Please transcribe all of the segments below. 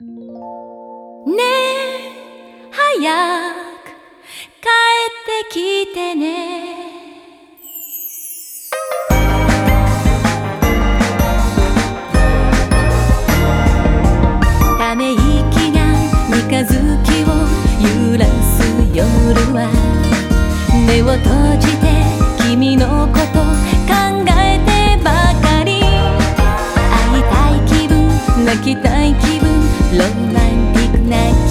ねえ早く帰ってきてね。ため息が三日月を揺らす夜は目を閉じて君のこと考えてばかり。会いたい気分泣きたい気分。lộn vàng việt nam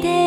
て